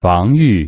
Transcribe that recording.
防御